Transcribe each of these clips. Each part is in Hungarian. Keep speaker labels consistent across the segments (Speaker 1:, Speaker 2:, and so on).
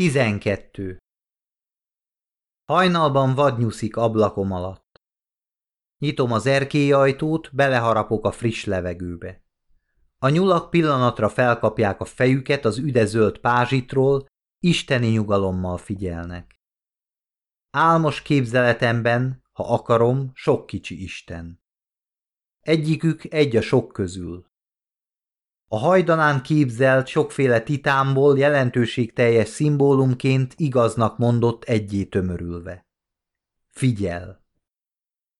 Speaker 1: 12. Hajnalban vadnyuszik ablakom alatt. Nyitom az erkélyajtót, beleharapok a friss levegőbe. A nyulak pillanatra felkapják a fejüket az üdezöld pázsitról, isteni nyugalommal figyelnek. Álmos képzeletemben, ha akarom, sok kicsi isten. Egyikük egy a sok közül. A hajdanán képzelt sokféle titánból jelentőségteljes szimbólumként igaznak mondott egyé tömörülve. Figyel.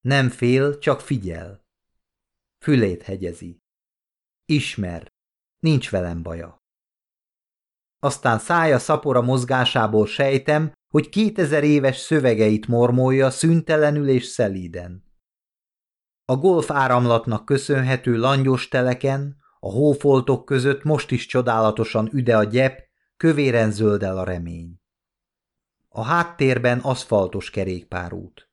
Speaker 1: Nem fél, csak figyel. Fülét hegyezi. Ismer. Nincs velem baja. Aztán szája szapora mozgásából sejtem, hogy kétezer éves szövegeit mormolja szüntelenül és szelíden. A golf áramlatnak köszönhető langyos teleken, a hófoltok között most is csodálatosan üde a gyep, kövéren zöldel a remény. A háttérben aszfaltos kerékpárút.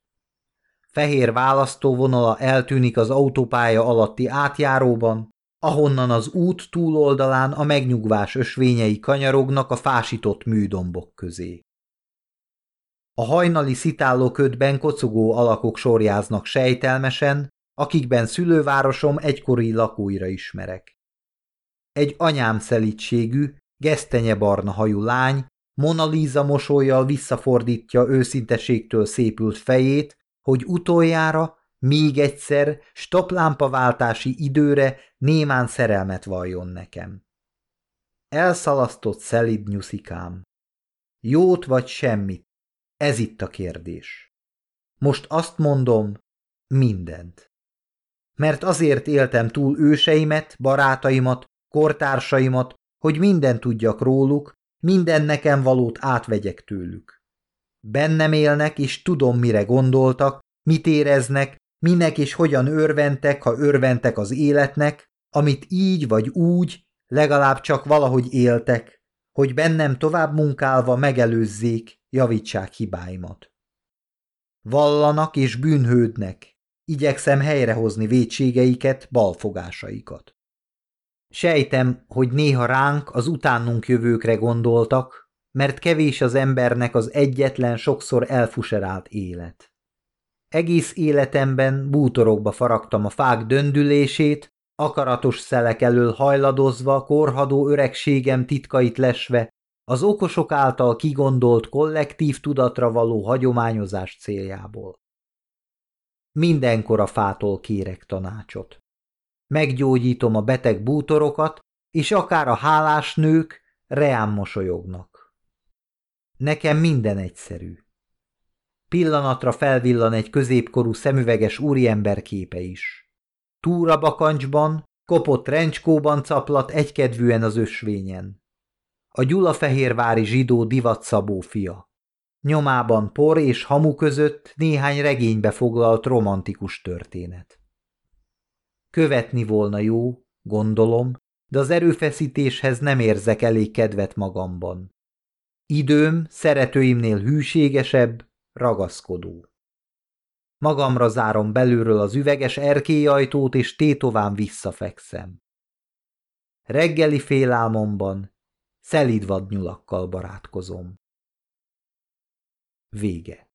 Speaker 1: Fehér választóvonala eltűnik az autópálya alatti átjáróban, ahonnan az út túloldalán a megnyugvás ösvényei kanyarognak a fásított műdombok közé. A hajnali szitálóködben kocogó alakok sorjáznak sejtelmesen, akikben szülővárosom egykori lakóira ismerek. Egy anyám szelítségű, gesztenyebarna hajú lány, Mona Lisa mosolyjal visszafordítja őszinteségtől szépült fejét, hogy utoljára, még egyszer, stoplámpaváltási időre némán szerelmet valljon nekem. Elszalasztott szelid nyuszikám. Jót vagy semmit? Ez itt a kérdés. Most azt mondom, mindent. Mert azért éltem túl őseimet, barátaimat, kortársaimat, hogy minden tudjak róluk, minden nekem valót átvegyek tőlük. Bennem élnek, és tudom, mire gondoltak, mit éreznek, minek és hogyan örventek, ha örventek az életnek, amit így vagy úgy, legalább csak valahogy éltek, hogy bennem tovább munkálva megelőzzék, javítsák hibáimat. Vallanak és bűnhődnek, igyekszem helyrehozni vétségeiket, balfogásaikat. Sejtem, hogy néha ránk, az utánunk jövőkre gondoltak, mert kevés az embernek az egyetlen, sokszor elfuserált élet. Egész életemben bútorokba faragtam a fák döndülését, akaratos szelek elől hajladozva, korhadó öregségem titkait lesve, az okosok által kigondolt kollektív tudatra való hagyományozás céljából. Mindenkor a fától kérek tanácsot meggyógyítom a beteg bútorokat, és akár a hálás nők reám mosolyognak. Nekem minden egyszerű. Pillanatra felvillan egy középkorú szemüveges úriember képe is. Túra bakancsban, kopott rencskóban caplat egykedvűen az ösvényen. A gyulafehérvári zsidó divatszabó fia. Nyomában por és hamu között néhány regénybe foglalt romantikus történet. Követni volna jó, gondolom, de az erőfeszítéshez nem érzek elég kedvet magamban. Időm szeretőimnél hűségesebb, ragaszkodó. Magamra zárom belülről az üveges erkélyajtót, és tétován visszafekszem. Reggeli félálmomban szelíd vadnyulakkal barátkozom. Vége